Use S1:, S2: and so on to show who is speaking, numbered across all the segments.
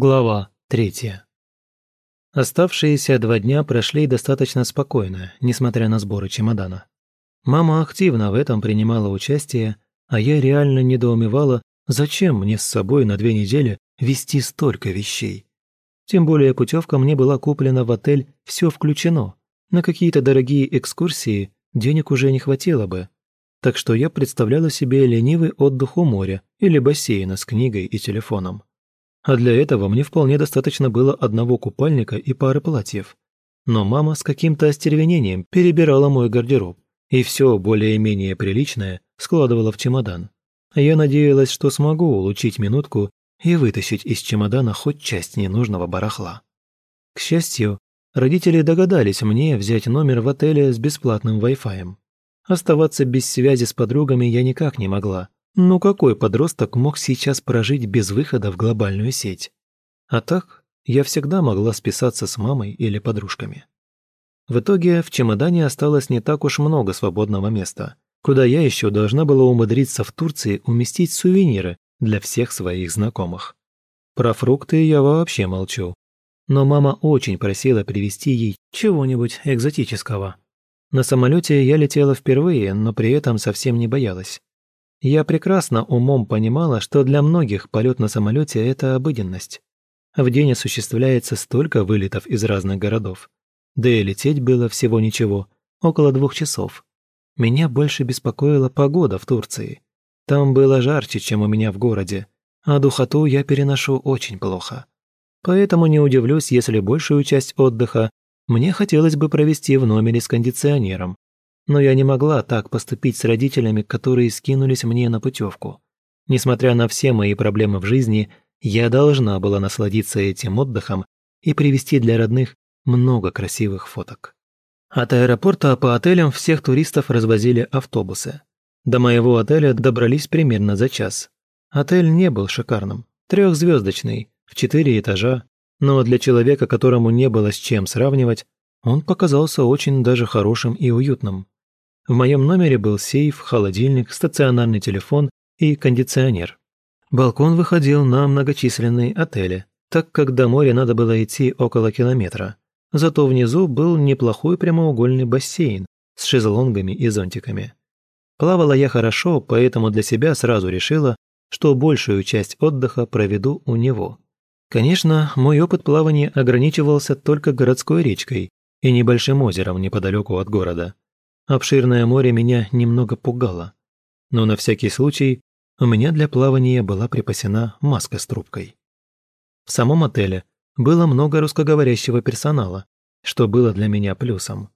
S1: Глава третья. Оставшиеся два дня прошли достаточно спокойно, несмотря на сборы чемодана. Мама активно в этом принимала участие, а я реально недоумевала, зачем мне с собой на две недели вести столько вещей. Тем более путевка мне была куплена в отель «Все включено». На какие-то дорогие экскурсии денег уже не хватило бы. Так что я представляла себе ленивый отдых у моря или бассейна с книгой и телефоном. А для этого мне вполне достаточно было одного купальника и пары платьев. Но мама с каким-то остервенением перебирала мой гардероб, и все более-менее приличное складывала в чемодан. Я надеялась, что смогу улучшить минутку и вытащить из чемодана хоть часть ненужного барахла. К счастью, родители догадались мне взять номер в отеле с бесплатным Wi-Fi. Оставаться без связи с подругами я никак не могла, ну какой подросток мог сейчас прожить без выхода в глобальную сеть? А так, я всегда могла списаться с мамой или подружками. В итоге в чемодане осталось не так уж много свободного места, куда я еще должна была умудриться в Турции уместить сувениры для всех своих знакомых. Про фрукты я вообще молчу. Но мама очень просила привезти ей чего-нибудь экзотического. На самолете я летела впервые, но при этом совсем не боялась. Я прекрасно умом понимала, что для многих полет на самолете – это обыденность. В день осуществляется столько вылетов из разных городов. Да и лететь было всего ничего, около двух часов. Меня больше беспокоила погода в Турции. Там было жарче, чем у меня в городе, а духоту я переношу очень плохо. Поэтому не удивлюсь, если большую часть отдыха мне хотелось бы провести в номере с кондиционером, но я не могла так поступить с родителями, которые скинулись мне на путевку. Несмотря на все мои проблемы в жизни, я должна была насладиться этим отдыхом и привезти для родных много красивых фоток. От аэропорта по отелям всех туристов развозили автобусы. До моего отеля добрались примерно за час. Отель не был шикарным, трехзвездочный, в четыре этажа, но для человека, которому не было с чем сравнивать, он показался очень даже хорошим и уютным. В моем номере был сейф, холодильник, стационарный телефон и кондиционер. Балкон выходил на многочисленные отели, так как до моря надо было идти около километра. Зато внизу был неплохой прямоугольный бассейн с шезлонгами и зонтиками. Плавала я хорошо, поэтому для себя сразу решила, что большую часть отдыха проведу у него. Конечно, мой опыт плавания ограничивался только городской речкой и небольшим озером неподалеку от города. Обширное море меня немного пугало. Но на всякий случай у меня для плавания была припасена маска с трубкой. В самом отеле было много русскоговорящего персонала, что было для меня плюсом.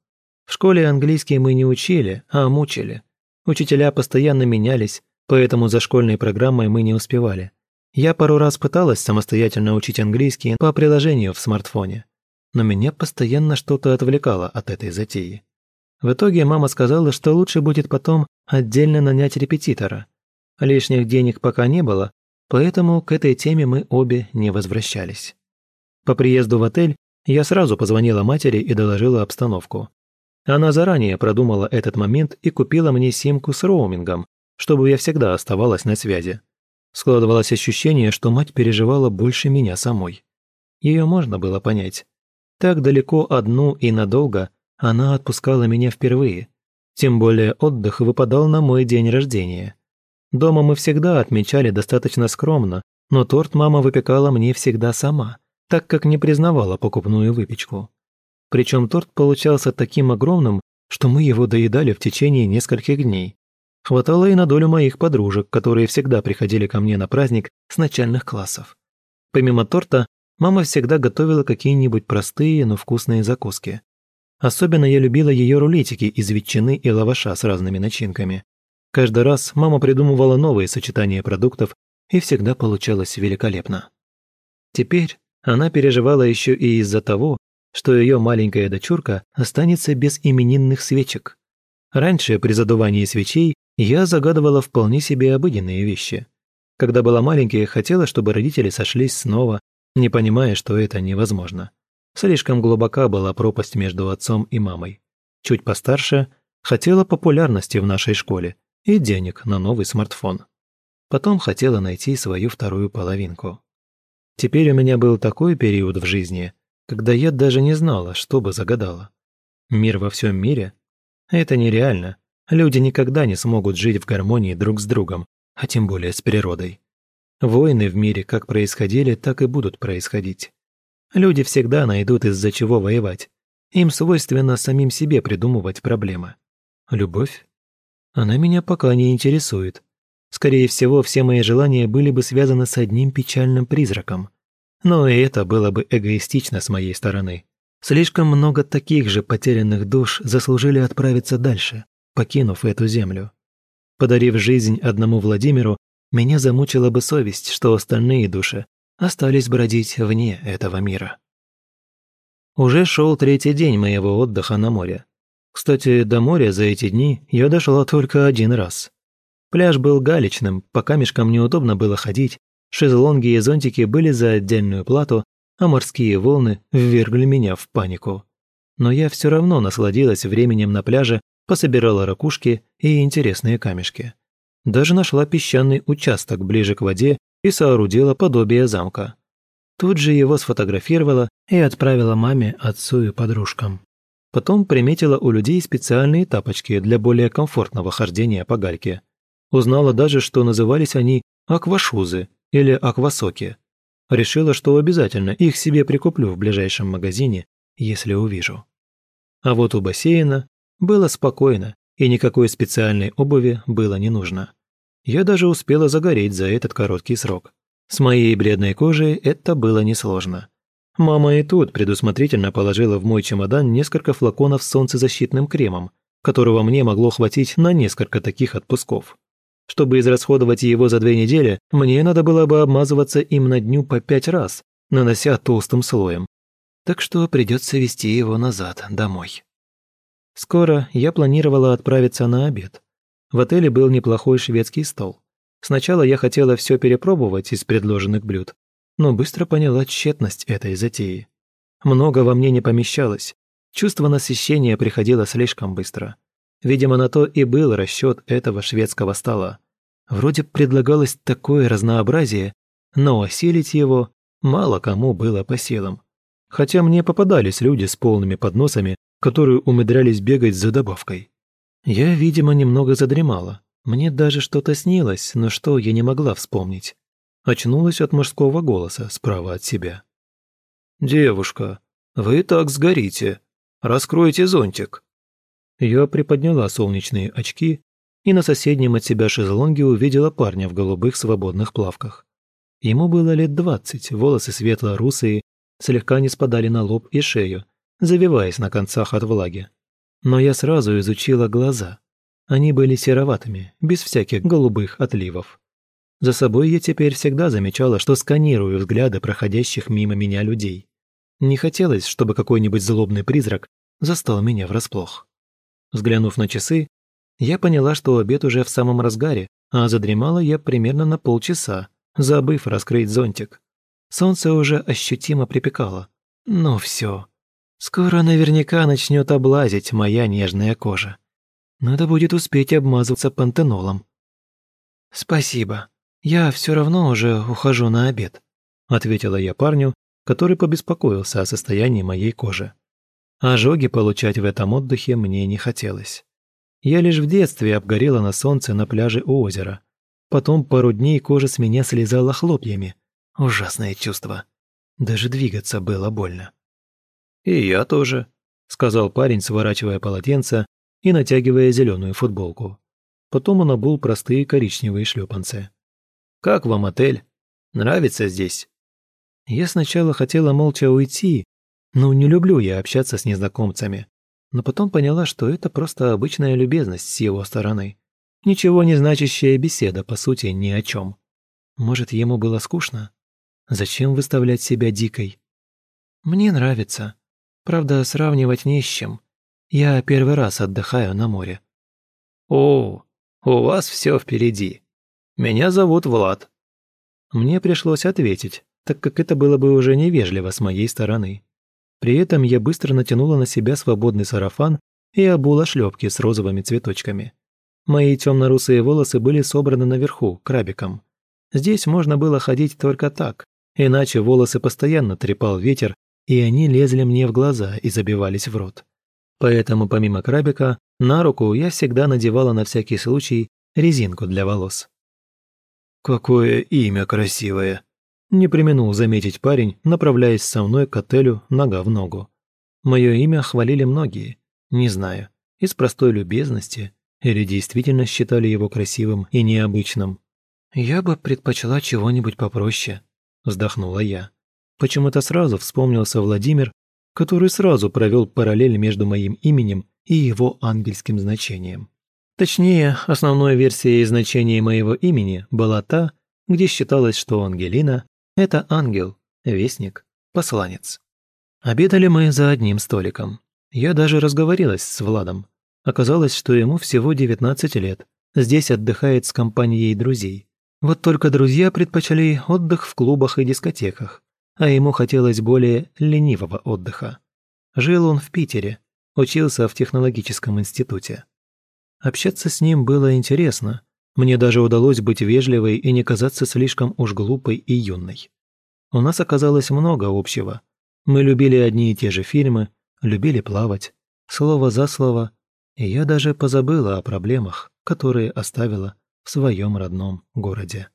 S1: В школе английский мы не учили, а мучили. Учителя постоянно менялись, поэтому за школьной программой мы не успевали. Я пару раз пыталась самостоятельно учить английский по приложению в смартфоне, но меня постоянно что-то отвлекало от этой затеи. В итоге мама сказала, что лучше будет потом отдельно нанять репетитора. Лишних денег пока не было, поэтому к этой теме мы обе не возвращались. По приезду в отель я сразу позвонила матери и доложила обстановку. Она заранее продумала этот момент и купила мне симку с роумингом, чтобы я всегда оставалась на связи. Складывалось ощущение, что мать переживала больше меня самой. Ее можно было понять. Так далеко одну и надолго она отпускала меня впервые. Тем более отдых выпадал на мой день рождения. Дома мы всегда отмечали достаточно скромно, но торт мама выпекала мне всегда сама, так как не признавала покупную выпечку. Причем торт получался таким огромным, что мы его доедали в течение нескольких дней. Хватало и на долю моих подружек, которые всегда приходили ко мне на праздник с начальных классов. Помимо торта, мама всегда готовила какие-нибудь простые, но вкусные закуски. Особенно я любила ее рулетики из ветчины и лаваша с разными начинками. Каждый раз мама придумывала новые сочетания продуктов, и всегда получалось великолепно. Теперь она переживала еще и из-за того, что ее маленькая дочурка останется без именинных свечек. Раньше при задувании свечей я загадывала вполне себе обыденные вещи. Когда была маленькая, хотела, чтобы родители сошлись снова, не понимая, что это невозможно. Слишком глубока была пропасть между отцом и мамой. Чуть постарше хотела популярности в нашей школе и денег на новый смартфон. Потом хотела найти свою вторую половинку. Теперь у меня был такой период в жизни, когда я даже не знала, что бы загадала. Мир во всем мире? Это нереально. Люди никогда не смогут жить в гармонии друг с другом, а тем более с природой. Войны в мире как происходили, так и будут происходить. Люди всегда найдут из-за чего воевать. Им свойственно самим себе придумывать проблемы. Любовь? Она меня пока не интересует. Скорее всего, все мои желания были бы связаны с одним печальным призраком. Но и это было бы эгоистично с моей стороны. Слишком много таких же потерянных душ заслужили отправиться дальше, покинув эту землю. Подарив жизнь одному Владимиру, меня замучила бы совесть, что остальные души остались бродить вне этого мира. Уже шел третий день моего отдыха на море. Кстати, до моря за эти дни я дошла только один раз. Пляж был галечным, по камешкам неудобно было ходить, шезлонги и зонтики были за отдельную плату, а морские волны ввергли меня в панику. Но я все равно насладилась временем на пляже, пособирала ракушки и интересные камешки. Даже нашла песчаный участок ближе к воде и соорудила подобие замка. Тут же его сфотографировала и отправила маме, отцу и подружкам. Потом приметила у людей специальные тапочки для более комфортного хождения по гальке. Узнала даже, что назывались они аквашузы или аквасоки. Решила, что обязательно их себе прикуплю в ближайшем магазине, если увижу. А вот у бассейна было спокойно, и никакой специальной обуви было не нужно. Я даже успела загореть за этот короткий срок. С моей бледной кожей это было несложно. Мама и тут предусмотрительно положила в мой чемодан несколько флаконов с солнцезащитным кремом, которого мне могло хватить на несколько таких отпусков. Чтобы израсходовать его за две недели, мне надо было бы обмазываться им на дню по пять раз, нанося толстым слоем. Так что придется вести его назад, домой. Скоро я планировала отправиться на обед. В отеле был неплохой шведский стол. Сначала я хотела все перепробовать из предложенных блюд, но быстро поняла тщетность этой затеи. Много во мне не помещалось. Чувство насыщения приходило слишком быстро. Видимо, на то и был расчет этого шведского стола. Вроде предлагалось такое разнообразие, но осилить его мало кому было по силам. Хотя мне попадались люди с полными подносами, которые умудрялись бегать за добавкой. Я, видимо, немного задремала. Мне даже что-то снилось, но что я не могла вспомнить. Очнулась от мужского голоса справа от себя. «Девушка, вы так сгорите. Раскройте зонтик». Я приподняла солнечные очки и на соседнем от себя шезлонге увидела парня в голубых свободных плавках. Ему было лет двадцать, волосы светло-русые, слегка не спадали на лоб и шею, завиваясь на концах от влаги. Но я сразу изучила глаза. Они были сероватыми, без всяких голубых отливов. За собой я теперь всегда замечала, что сканирую взгляды проходящих мимо меня людей. Не хотелось, чтобы какой-нибудь злобный призрак застал меня врасплох. Взглянув на часы, я поняла, что обед уже в самом разгаре, а задремала я примерно на полчаса, забыв раскрыть зонтик. Солнце уже ощутимо припекало. Ну все. Скоро наверняка начнет облазить моя нежная кожа. Надо будет успеть обмазываться пантенолом. «Спасибо. Я все равно уже ухожу на обед», ответила я парню, который побеспокоился о состоянии моей кожи. Ожоги получать в этом отдыхе мне не хотелось. Я лишь в детстве обгорела на солнце на пляже у озера. Потом пару дней кожа с меня слезала хлопьями. Ужасное чувство. Даже двигаться было больно. «И я тоже», — сказал парень, сворачивая полотенце и натягивая зеленую футболку. Потом он обул простые коричневые шлепанцы. «Как вам отель? Нравится здесь?» Я сначала хотела молча уйти, ну, не люблю я общаться с незнакомцами. Но потом поняла, что это просто обычная любезность с его стороны. Ничего не значащая беседа, по сути, ни о чем. Может, ему было скучно? Зачем выставлять себя дикой? Мне нравится. Правда, сравнивать не с чем. Я первый раз отдыхаю на море. О, у вас все впереди. Меня зовут Влад. Мне пришлось ответить, так как это было бы уже невежливо с моей стороны. При этом я быстро натянула на себя свободный сарафан и обула шлепки с розовыми цветочками. Мои темно-русые волосы были собраны наверху, крабиком. Здесь можно было ходить только так, иначе волосы постоянно трепал ветер, и они лезли мне в глаза и забивались в рот. Поэтому помимо крабика, на руку я всегда надевала на всякий случай резинку для волос. «Какое имя красивое!» Не применул заметить парень, направляясь со мной к отелю нога в ногу. Мое имя хвалили многие, не знаю, из простой любезности или действительно считали его красивым и необычным. «Я бы предпочла чего-нибудь попроще», – вздохнула я. Почему-то сразу вспомнился Владимир, который сразу провел параллель между моим именем и его ангельским значением. Точнее, основной версией значения моего имени была та, где считалось, что Ангелина – это ангел, вестник, посланец. Обедали мы за одним столиком. Я даже разговорилась с Владом. Оказалось, что ему всего 19 лет. Здесь отдыхает с компанией друзей. Вот только друзья предпочли отдых в клубах и дискотеках, а ему хотелось более ленивого отдыха. Жил он в Питере, учился в технологическом институте. Общаться с ним было интересно. Мне даже удалось быть вежливой и не казаться слишком уж глупой и юной. У нас оказалось много общего. Мы любили одни и те же фильмы, любили плавать, слово за слово, и я даже позабыла о проблемах, которые оставила в своем родном городе.